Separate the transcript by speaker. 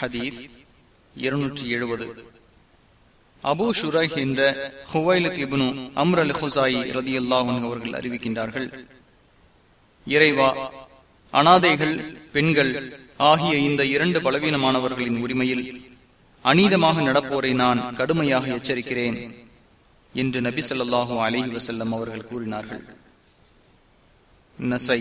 Speaker 1: ஹதீஸ் இருநூற்றி எழுபது. அபு ஷுரைஹ் என்ற ஹுவைலத் இப்னு அம்ர் அல் ஹுசாயி ரதி அல்லாஹன் அவர்கள் அறிவிக்கின்றார்கள். இறைவா அனாதைகள் பெண்கள் ஆகிய இந்த இரண்டு பலவீனமானவர்களின் உரிமையில் அநீதமாக நடப்போரை நான் கடுமையாக எச்சரிக்கிறேன் என்று நபி சொல்லாஹு அலிஹி வசல்லம் அவர்கள் கூறினார்கள். நசை